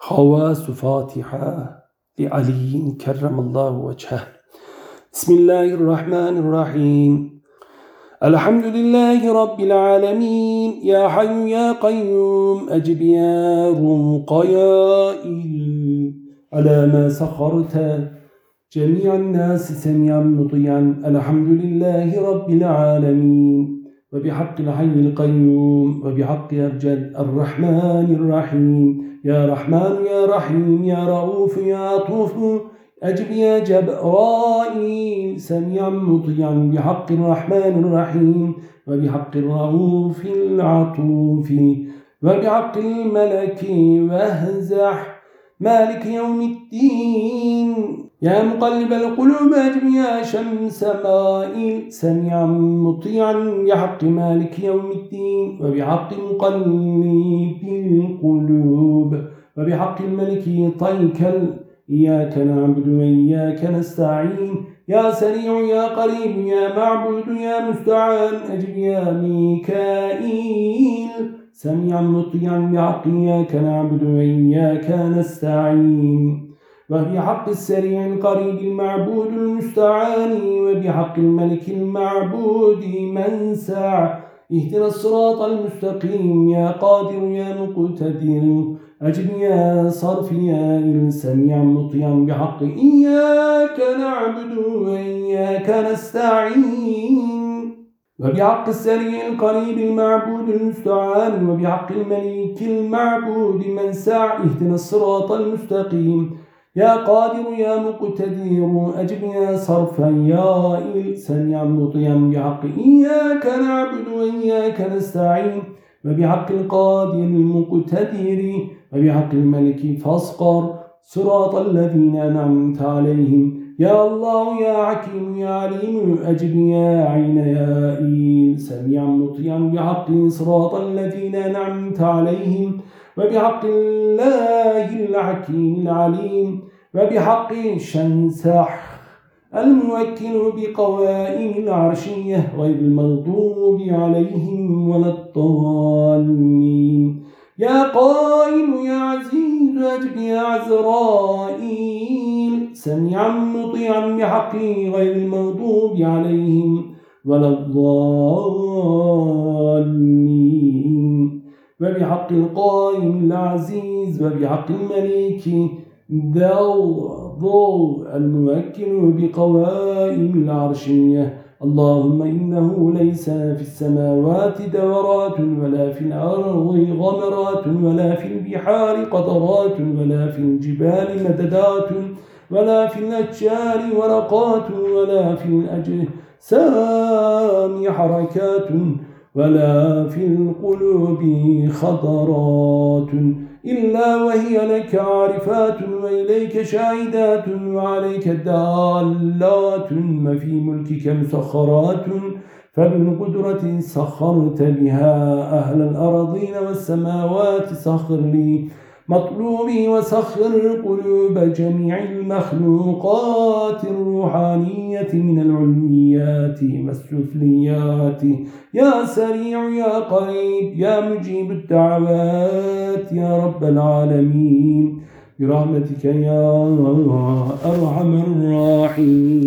خواص فاتحة لعلي كرم الله وجهه. بسم الله الرحمن الرحيم. الحمد لله رب العالمين. يا حي يا قيوم. أجب يا رقيائي على ما سخرت جميع الناس سميعا مطيعا. الحمد لله رب العالمين. وبحق الحي القيوم. وبحق أرجل الرحمن الرحيم. يا رحمن يا رحيم يا رؤوف يا عطوف أجب يا جبرائيل. سميعا مطيعا بحق الرحمن الرحيم وبحق الرؤوف العطوف وبحق الملك واهزح مالك يوم الدين. يا مقلب القلوب أجب يا شمس مائل. سميعا مطيعا بحق مالك يوم الدين وبحق مقلب القلوب. وبحق الملك طيك إياك نعبد وإياك نستعين. يا سريع يا قريب يا معبود يا مستعان. أجب يا ميكائيل. سميعا مطيعا بحق. إياك نعبد وإياك نستعين. وبحق السريع القريب المعبود المستعان. وبحق الملك المعبود من سعى. اهدنا الصراط المستقيم يا قادر يا مقتدر. أجب يا صرف يا السميع مطيعا بحق. إياك نعبد وإياك نستعين. وبحق السريع القريب المعبود المستعان. وبحق الملك المعبود من سعى. اهدنا الصراط المستقيم يا قادر يا مقتدر أجب يا صرفا يا سميعا مطيعا بحق إياك نعبد وإياك نستعين. وبحق القادر المقتدر وبحق الملك فاصقر صراط الذين أنعمت عليهم. يا الله يا حكيم يا عليم أجب يا عين يا إيل سميعا مطيعا بحق صراط الذين أنعمت عليهم. وبحق الله الحكيم العليم وبحق شنسح الموكل بقوائم العرشية غير المغضوب عليهم ولا الضالين. يا قائم يا عزيز أجب يا عزرائيل سميعا مطيعا بحقه غير المغضوب عليهم ولا الضالين. وبحق القائم العزيز وبحق الملك ذو ضوء الممكن بقوائم العرشية اللهم إنه ليس في السماوات دورات ولا في الأرض غمرات ولا في البحار قطرات ولا في الجبال مددات ولا في الأشجار ورقات ولا في الأجسام حركات. ولا في القلوب خطرات إلا وهي لك عارفات وإليك شاهدات وعليك دالات وفي ملكك مسخرات فبالقدرة سخرت بها أهل الأرضين والسماوات سخر لي مطلوبي وسخر قلوب جميع المخلوقات الروحانية من العلميات والسفليات. يا سريع يا قريب يا مجيب الدعوات يا رب العالمين. برحمتك يا أرحم الراحمين.